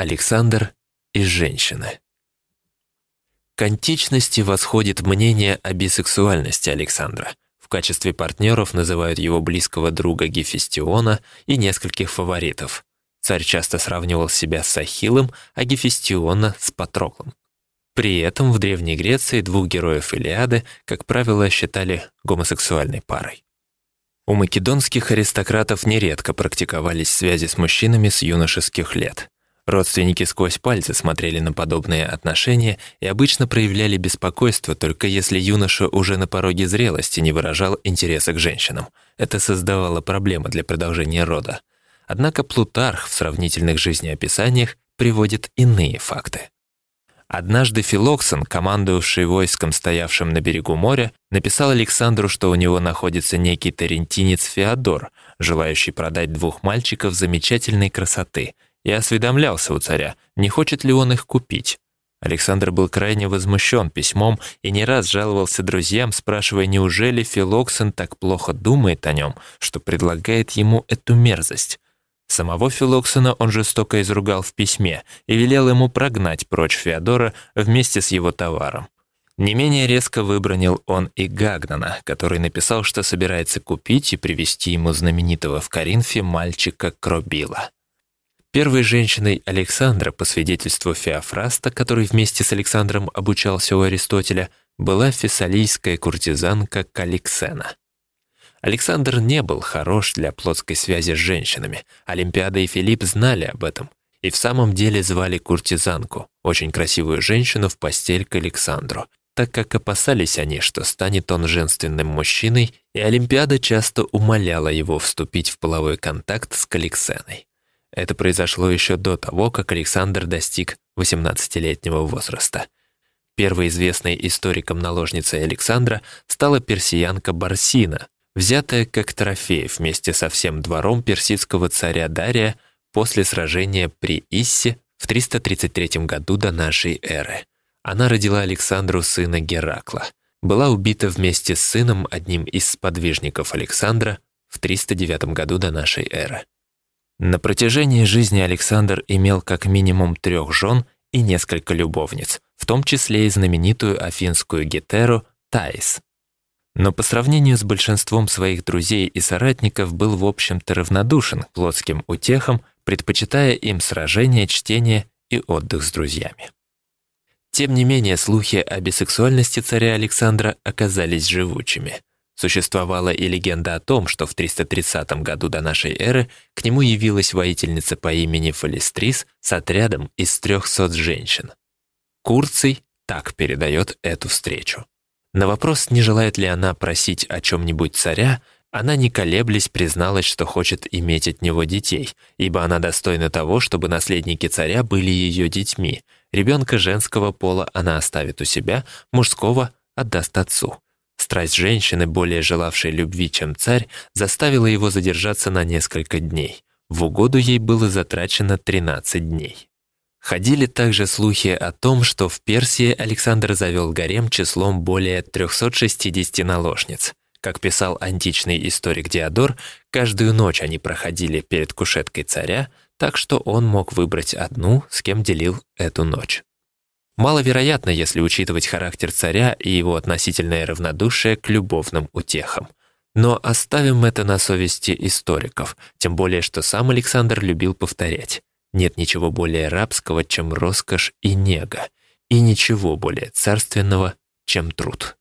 Александр и женщины. К античности восходит мнение о бисексуальности Александра. В качестве партнеров называют его близкого друга Гефестиона и нескольких фаворитов. Царь часто сравнивал себя с Ахиллом, а Гефестиона с Патроклом. При этом в Древней Греции двух героев Илиады, как правило, считали гомосексуальной парой. У македонских аристократов нередко практиковались связи с мужчинами с юношеских лет. Родственники сквозь пальцы смотрели на подобные отношения и обычно проявляли беспокойство только если юноша уже на пороге зрелости не выражал интереса к женщинам. Это создавало проблемы для продолжения рода. Однако Плутарх в сравнительных жизнеописаниях приводит иные факты. Однажды Филоксон, командовавший войском, стоявшим на берегу моря, написал Александру, что у него находится некий тарентинец Феодор, желающий продать двух мальчиков замечательной красоты, и осведомлялся у царя, не хочет ли он их купить. Александр был крайне возмущен письмом и не раз жаловался друзьям, спрашивая, неужели Филоксон так плохо думает о нем, что предлагает ему эту мерзость. Самого Филоксона он жестоко изругал в письме и велел ему прогнать прочь Феодора вместе с его товаром. Не менее резко выбронил он и Гагнана, который написал, что собирается купить и привести ему знаменитого в Коринфе мальчика Кробила. Первой женщиной Александра, по свидетельству Феофраста, который вместе с Александром обучался у Аристотеля, была фессалийская куртизанка Каликсена. Александр не был хорош для плотской связи с женщинами. Олимпиада и Филипп знали об этом. И в самом деле звали куртизанку, очень красивую женщину, в постель к Александру, так как опасались они, что станет он женственным мужчиной, и Олимпиада часто умоляла его вступить в половой контакт с Каликсеной. Это произошло еще до того, как Александр достиг 18-летнего возраста. Первой известной историком наложницей Александра стала персиянка Барсина, взятая как трофей вместе со всем двором персидского царя Дария после сражения при Иссе в 333 году до нашей эры. Она родила Александру сына Геракла. Была убита вместе с сыном одним из сподвижников Александра в 309 году до нашей эры. На протяжении жизни Александр имел как минимум трех жен и несколько любовниц, в том числе и знаменитую афинскую гетеру Таис но по сравнению с большинством своих друзей и соратников был в общем-то равнодушен к плотским утехам, предпочитая им сражения, чтение и отдых с друзьями. Тем не менее, слухи о бисексуальности царя Александра оказались живучими. Существовала и легенда о том, что в 330 году до нашей эры к нему явилась воительница по имени Фалистрис с отрядом из 300 женщин. Курций так передает эту встречу. На вопрос, не желает ли она просить о чем-нибудь царя, она, не колеблясь, призналась, что хочет иметь от него детей, ибо она достойна того, чтобы наследники царя были ее детьми. Ребенка женского пола она оставит у себя, мужского отдаст отцу. Страсть женщины, более желавшей любви, чем царь, заставила его задержаться на несколько дней. В угоду ей было затрачено 13 дней. Ходили также слухи о том, что в Персии Александр завел гарем числом более 360 наложниц. Как писал античный историк Диодор, каждую ночь они проходили перед кушеткой царя, так что он мог выбрать одну, с кем делил эту ночь. Маловероятно, если учитывать характер царя и его относительное равнодушие к любовным утехам. Но оставим это на совести историков, тем более что сам Александр любил повторять. Нет ничего более рабского, чем роскошь и нега, и ничего более царственного, чем труд.